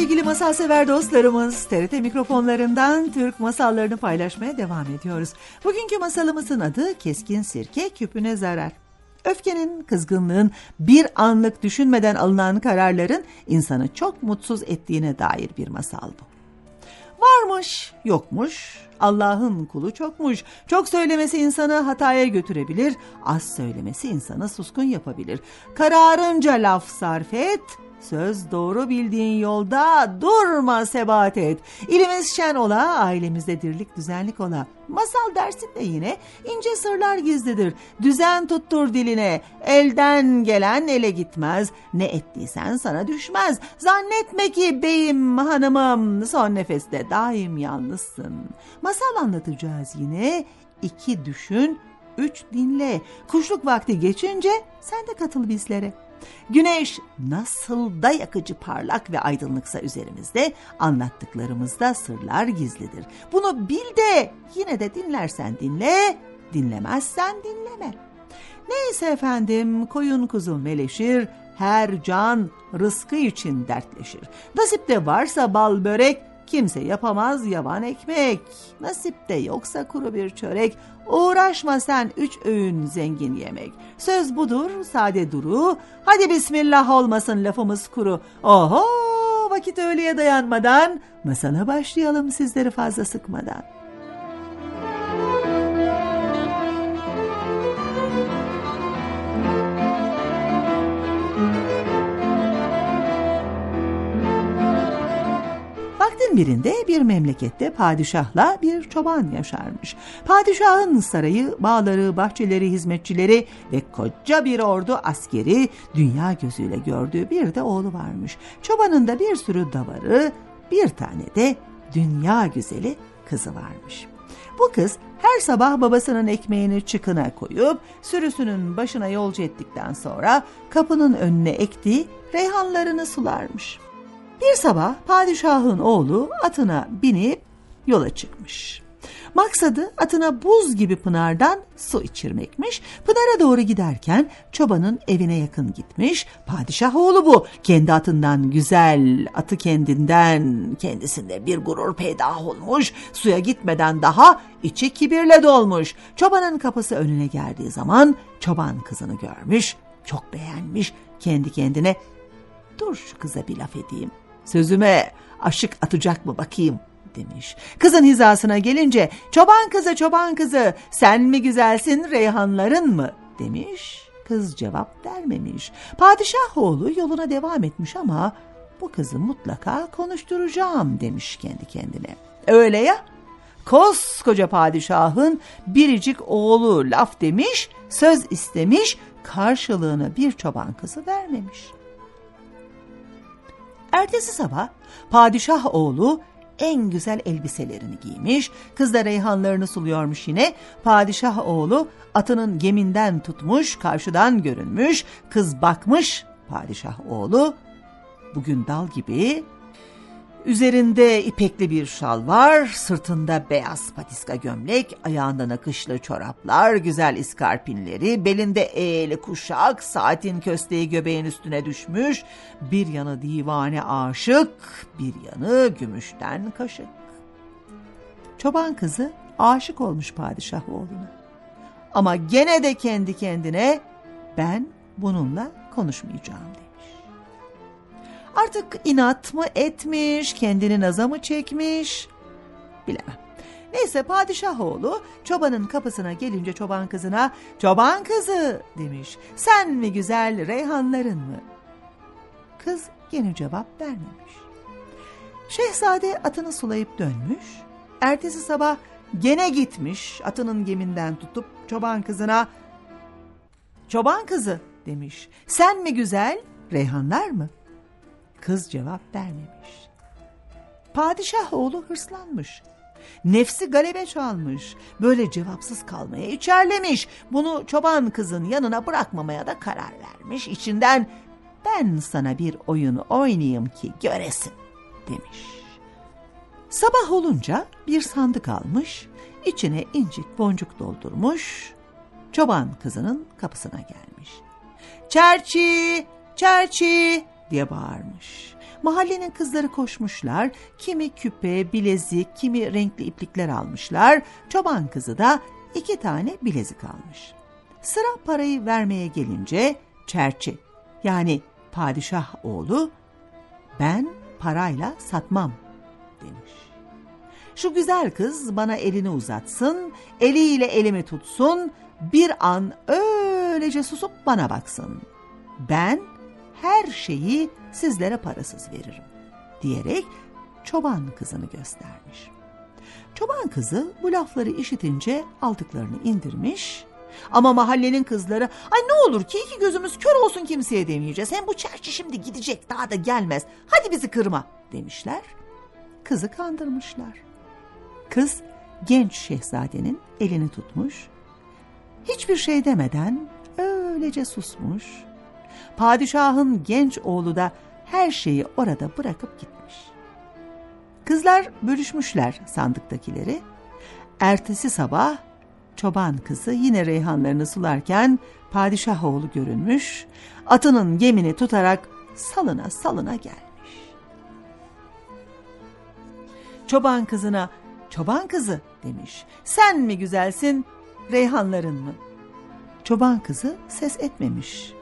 sevgili masal sever dostlarımız. TRT mikrofonlarından Türk masallarını paylaşmaya devam ediyoruz. Bugünkü masalımızın adı Keskin Sirke Küpüne Zarar. Öfkenin, kızgınlığın, bir anlık düşünmeden alınan kararların insanı çok mutsuz ettiğine dair bir masal bu. Varmış, yokmuş, Allah'ın kulu çokmuş. Çok söylemesi insanı hataya götürebilir, az söylemesi insanı suskun yapabilir. Kararınca laf sarf et, Söz doğru bildiğin yolda durma sebat et. İlimiz şen ola, ailemizde dirlik düzenlik ola. Masal dersinde yine ince sırlar gizlidir. Düzen tuttur diline. Elden gelen ele gitmez. Ne ettiysen sana düşmez. Zannetme ki beyim hanımım son nefeste daim yalnızsın. Masal anlatacağız yine. İki düşün, üç dinle. Kuşluk vakti geçince sen de katıl bizlere. Güneş nasıl da yakıcı parlak ve aydınlıksa üzerimizde anlattıklarımızda sırlar gizlidir. Bunu bil de yine de dinlersen dinle, dinlemezsen dinleme. Neyse efendim koyun kuzu meleşir, her can rızkı için dertleşir. Nasipte varsa bal börek, kimse yapamaz yavan ekmek. Nasipte yoksa kuru bir çörek, Uğraşma sen üç öğün zengin yemek. Söz budur sade duru. Hadi bismillah olmasın lafımız kuru. Oho vakit öğleye dayanmadan masala başlayalım sizleri fazla sıkmadan. Vaktin birinde bir memlekette padişahla bir çoban yaşarmış. Padişahın sarayı, bağları, bahçeleri, hizmetçileri ve koca bir ordu askeri dünya gözüyle gördüğü bir de oğlu varmış. Çobanın da bir sürü davarı, bir tane de dünya güzeli kızı varmış. Bu kız her sabah babasının ekmeğini çıkına koyup sürüsünün başına yolcu ettikten sonra kapının önüne ektiği reyhanlarını sularmış. Bir sabah padişahın oğlu atına binip yola çıkmış. Maksadı atına buz gibi pınardan su içirmekmiş. Pınara doğru giderken çobanın evine yakın gitmiş. Padişah oğlu bu. Kendi atından güzel, atı kendinden, kendisinde bir gurur peydah olmuş. Suya gitmeden daha içi kibirle dolmuş. Çobanın kapısı önüne geldiği zaman çoban kızını görmüş. Çok beğenmiş. Kendi kendine dur şu kıza bir laf edeyim Sözüme aşık atacak mı bakayım demiş. Kızın hizasına gelince çoban kızı çoban kızı sen mi güzelsin reyhanların mı demiş. Kız cevap vermemiş. Padişah oğlu yoluna devam etmiş ama bu kızı mutlaka konuşturacağım demiş kendi kendine. Öyle ya koskoca padişahın biricik oğlu laf demiş, söz istemiş, karşılığını bir çoban kızı vermemiş. Ertesi sabah padişah oğlu en güzel elbiselerini giymiş, kız da reyhanlarını suluyormuş yine. Padişah oğlu atının geminden tutmuş, karşıdan görünmüş, kız bakmış padişah oğlu. Bugün dal gibi Üzerinde ipekli bir şal var, sırtında beyaz patiska gömlek, ayağında nakışlı çoraplar, güzel iskarpinleri, belinde eğeli kuşak, saatin kösteği göbeğin üstüne düşmüş, bir yanı divane aşık, bir yanı gümüşten kaşık. Çoban kızı aşık olmuş padişah oğluna. Ama gene de kendi kendine ben bununla konuşmayacağım dedi. Artık inat mı etmiş, kendini naza mı çekmiş bilemem. Neyse padişah oğlu çobanın kapısına gelince çoban kızına çoban kızı demiş. Sen mi güzel reyhanların mı? Kız yine cevap vermemiş. Şehzade atını sulayıp dönmüş. Ertesi sabah gene gitmiş atının geminden tutup çoban kızına çoban kızı demiş sen mi güzel reyhanlar mı? Kız cevap vermemiş. Padişah oğlu hırslanmış. Nefsi galebe çalmış. Böyle cevapsız kalmaya içerlemiş. Bunu çoban kızın yanına bırakmamaya da karar vermiş. İçinden ben sana bir oyun oynayayım ki göresin demiş. Sabah olunca bir sandık almış, içine incik boncuk doldurmuş, çoban kızının kapısına gelmiş. Çerçi, çerçi diye bağırmış. Mahallenin kızları koşmuşlar, kimi küpe, bilezik, kimi renkli iplikler almışlar. Çoban kızı da iki tane bilezik almış. Sıra parayı vermeye gelince çerçi yani padişah oğlu ben parayla satmam demiş. Şu güzel kız bana elini uzatsın, eliyle elimi tutsun, bir an öylece susup bana baksın. Ben her şeyi sizlere parasız veririm diyerek çoban kızını göstermiş. Çoban kızı bu lafları işitince altıklarını indirmiş ama mahallenin kızları ay ne olur ki iki gözümüz kör olsun kimseye demeyeceğiz. Hem bu çerçi şimdi gidecek daha da gelmez. Hadi bizi kırma demişler. Kızı kandırmışlar. Kız genç şehzadenin elini tutmuş. Hiçbir şey demeden öylece susmuş. Padişahın genç oğlu da her şeyi orada bırakıp gitmiş. Kızlar bölüşmüşler sandıktakileri. Ertesi sabah çoban kızı yine reyhanlarını sularken padişah oğlu görünmüş, atının gemini tutarak salına salına gelmiş. Çoban kızına, çoban kızı demiş, sen mi güzelsin, reyhanların mı? Çoban kızı ses etmemiş.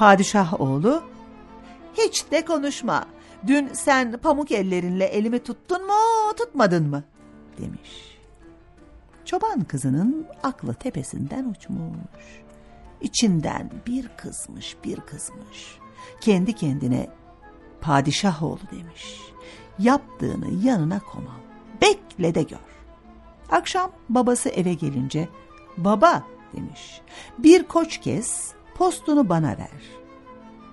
Padişah oğlu, hiç de konuşma, dün sen pamuk ellerinle elimi tuttun mu, tutmadın mı? demiş. Çoban kızının aklı tepesinden uçmuş. İçinden bir kızmış bir kızmış. Kendi kendine padişah oğlu demiş. Yaptığını yanına komam. Bekle de gör. Akşam babası eve gelince baba demiş. Bir koç kes postunu bana ver.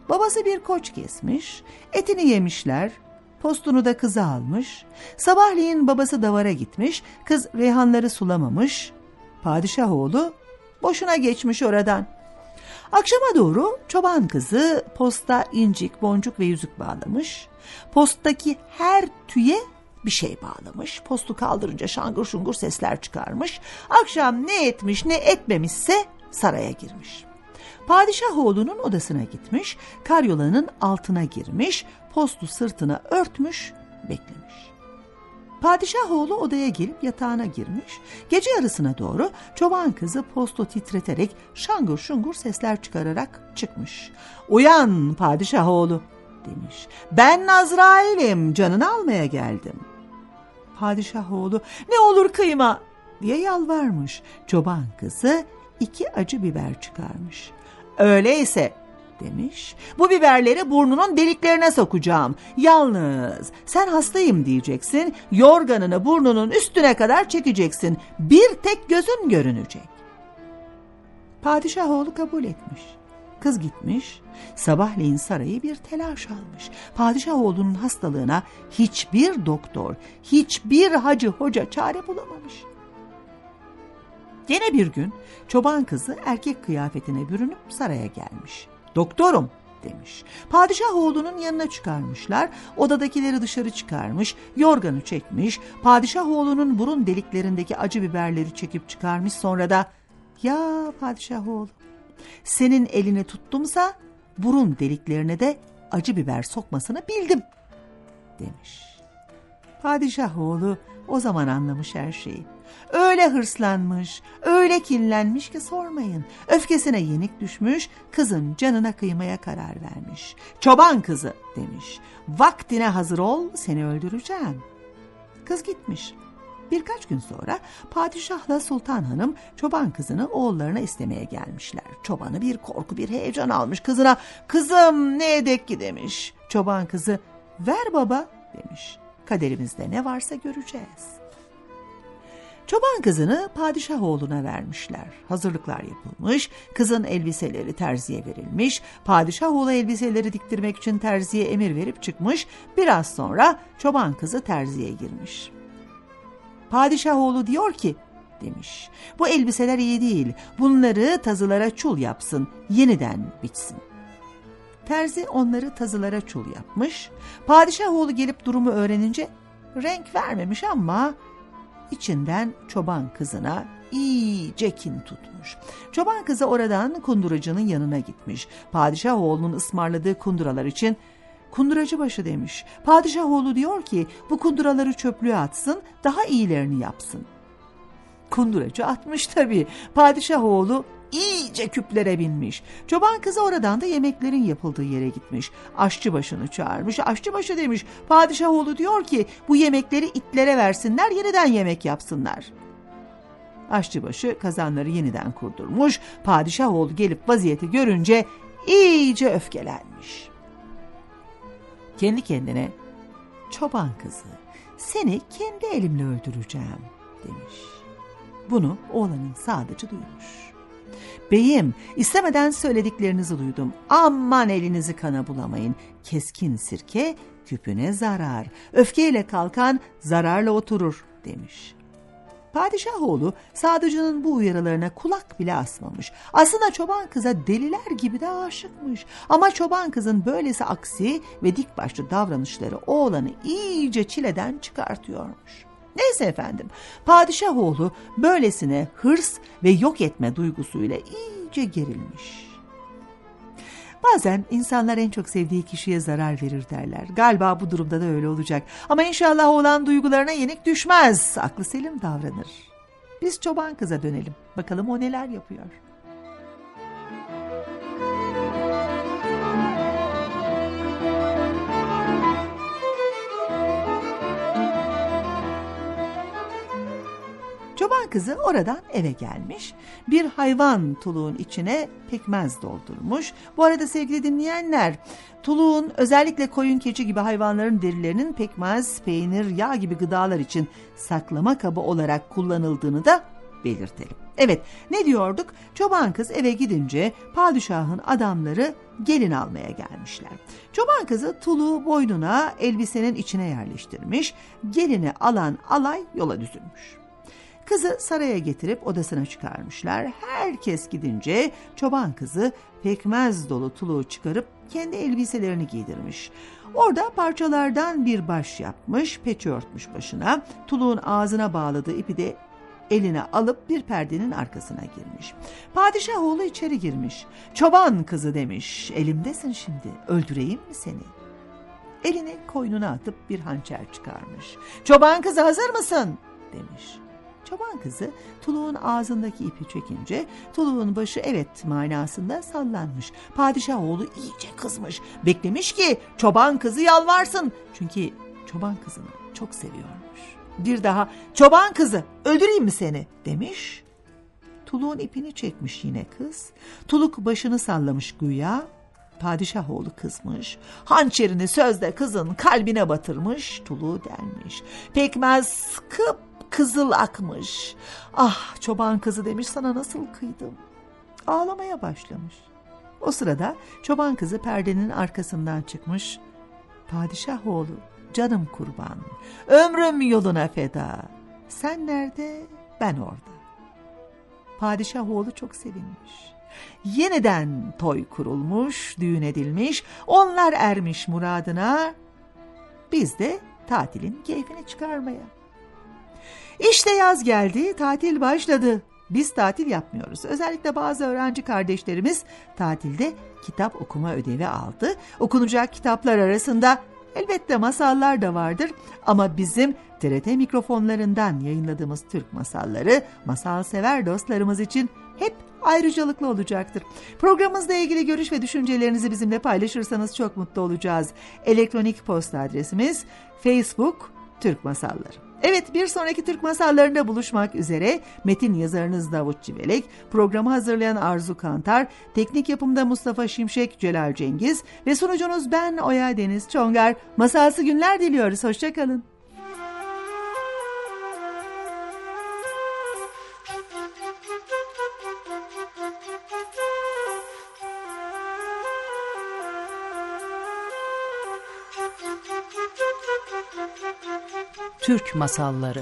Babası bir koç kesmiş etini yemişler Postunu da kızı almış. Sabahleyin babası davara gitmiş. Kız reyhanları sulamamış. Padişah oğlu boşuna geçmiş oradan. Akşama doğru çoban kızı posta incik, boncuk ve yüzük bağlamış. Posttaki her tüye bir şey bağlamış. Postu kaldırınca şangır şungur sesler çıkarmış. Akşam ne etmiş ne etmemişse saraya girmiş. Padişah oğlunun odasına gitmiş, karyolanın altına girmiş, postu sırtına örtmüş, beklemiş. Padişah oğlu odaya gelip yatağına girmiş. Gece yarısına doğru çoban kızı postu titreterek şangur şungur sesler çıkararak çıkmış. Uyan padişah oğlu demiş. Ben Nazrail'im canını almaya geldim. Padişah oğlu ne olur kıyma diye yalvarmış. Çoban kızı iki acı biber çıkarmış. Öyleyse demiş. Bu biberleri burnunun deliklerine sokacağım. Yalnız sen hastayım diyeceksin. Yorganını burnunun üstüne kadar çekeceksin. Bir tek gözün görünecek. Padişah oğlu kabul etmiş. Kız gitmiş, sabahleyin sarayı bir telaş almış. Padişah oğlunun hastalığına hiçbir doktor, hiçbir hacı hoca çare bulamamış. Gene bir gün çoban kızı erkek kıyafetine bürünüp saraya gelmiş. Doktorum demiş. Padişah oğlunun yanına çıkarmışlar. Odadakileri dışarı çıkarmış. Yorganı çekmiş. Padişah oğlunun burun deliklerindeki acı biberleri çekip çıkarmış. Sonra da ya padişah oğlu senin elini tuttumsa burun deliklerine de acı biber sokmasını bildim demiş. Padişah oğlu o zaman anlamış her şeyi. Öyle hırslanmış, öyle kinlenmiş ki sormayın. Öfkesine yenik düşmüş, kızın canına kıymaya karar vermiş. Çoban kızı demiş. Vaktine hazır ol, seni öldüreceğim. Kız gitmiş. Birkaç gün sonra padişahla sultan hanım çoban kızını oğullarına istemeye gelmişler. Çobanı bir korku bir heyecan almış kızına. Kızım ne edek ki demiş. Çoban kızı ver baba demiş. Kaderimizde ne varsa göreceğiz. Çoban kızını padişah oğluna vermişler. Hazırlıklar yapılmış, kızın elbiseleri terziye verilmiş, padişah oğlu elbiseleri diktirmek için terziye emir verip çıkmış, biraz sonra çoban kızı terziye girmiş. Padişah oğlu diyor ki, demiş, bu elbiseler iyi değil, bunları tazılara çul yapsın, yeniden biçsin. Terzi onları tazılara çul yapmış, padişah oğlu gelip durumu öğrenince renk vermemiş ama içinden çoban kızına iyice kin tutmuş. Çoban kızı oradan kunduracının yanına gitmiş. Padişah oğlunun ısmarladığı kunduralar için kunduracı başı demiş. Padişah oğlu diyor ki bu kunduraları çöplüğe atsın daha iyilerini yapsın. Kunduracı atmış tabii. Padişah oğlu iyice küplere binmiş. Çoban kızı oradan da yemeklerin yapıldığı yere gitmiş. Aşçı başını çağırmış. Aşçı başı demiş. Padişah oğlu diyor ki bu yemekleri itlere versinler yeniden yemek yapsınlar. Aşçıbaşı kazanları yeniden kurdurmuş. Padişah oğlu gelip vaziyeti görünce iyice öfkelenmiş. Kendi kendine çoban kızı seni kendi elimle öldüreceğim demiş. Bunu oğlanın sadıcı duymuş. Beyim, istemeden söylediklerinizi duydum. Aman elinizi kana bulamayın. Keskin sirke küpüne zarar. Öfkeyle kalkan zararla oturur demiş. Padişah oğlu sadıcının bu uyarılarına kulak bile asmamış. Aslında çoban kıza deliler gibi de aşıkmış. Ama çoban kızın böylesi aksi ve dik başlı davranışları oğlanı iyice çileden çıkartıyormuş. Neyse efendim, padişah oğlu böylesine hırs ve yok etme duygusuyla iyice gerilmiş. Bazen insanlar en çok sevdiği kişiye zarar verir derler. Galiba bu durumda da öyle olacak. Ama inşallah olan duygularına yenik düşmez. Aklı selim davranır. Biz çoban kıza dönelim. Bakalım o neler yapıyor. Kızı oradan eve gelmiş. Bir hayvan tuluğun içine pekmez doldurmuş. Bu arada sevgili dinleyenler, tuluğun özellikle koyun keçi gibi hayvanların derilerinin pekmez, peynir, yağ gibi gıdalar için saklama kabı olarak kullanıldığını da belirtelim. Evet ne diyorduk? Çoban kız eve gidince padişahın adamları gelin almaya gelmişler. Çoban kızı tuluğu boynuna elbisenin içine yerleştirmiş. Gelini alan alay yola düzülmüş. Kızı saraya getirip odasına çıkarmışlar. Herkes gidince çoban kızı pekmez dolu tuluğu çıkarıp kendi elbiselerini giydirmiş. Orada parçalardan bir baş yapmış, peçe örtmüş başına, tuluğun ağzına bağladığı ipi de eline alıp bir perdenin arkasına girmiş. Padişah oğlu içeri girmiş. Çoban kızı demiş, elimdesin şimdi, öldüreyim mi seni? Elini koynuna atıp bir hançer çıkarmış. Çoban kızı hazır mısın? demiş. Çoban kızı tuluğun ağzındaki ipi çekince tuluğun başı evet manasında sallanmış. Padişah oğlu iyice kızmış. Beklemiş ki çoban kızı yalvarsın. Çünkü çoban kızını çok seviyormuş. Bir daha çoban kızı öldüreyim mi seni demiş. Tuluğun ipini çekmiş yine kız. Tuluk başını sallamış güya. Padişah oğlu kızmış. Hançerini sözde kızın kalbine batırmış. Tuluğu delmiş. Pekmez kıp kızıl akmış. Ah çoban kızı demiş sana nasıl kıydım. Ağlamaya başlamış. O sırada çoban kızı perdenin arkasından çıkmış. Padişah oğlu canım kurban. Ömrüm yoluna feda. Sen nerede ben orada. Padişah oğlu çok sevinmiş. Yeniden toy kurulmuş, düğün edilmiş, onlar ermiş muradına. Biz de tatilin keyfini çıkarmaya. İşte yaz geldi, tatil başladı. Biz tatil yapmıyoruz. Özellikle bazı öğrenci kardeşlerimiz tatilde kitap okuma ödevi aldı. Okunacak kitaplar arasında elbette masallar da vardır ama bizim TRT mikrofonlarından yayınladığımız Türk masalları masal sever dostlarımız için hep ayrıcalıklı olacaktır. Programımızla ilgili görüş ve düşüncelerinizi bizimle paylaşırsanız çok mutlu olacağız. Elektronik posta adresimiz Facebook Türk Masalları. Evet bir sonraki Türk masallarında buluşmak üzere metin yazarınız Davut Civelek, programı hazırlayan Arzu Kantar, teknik yapımda Mustafa Şimşek, Celal Cengiz ve sunucunuz ben Oya Deniz Çongar. Masalsı günler diliyoruz, hoşçakalın. Türk Masalları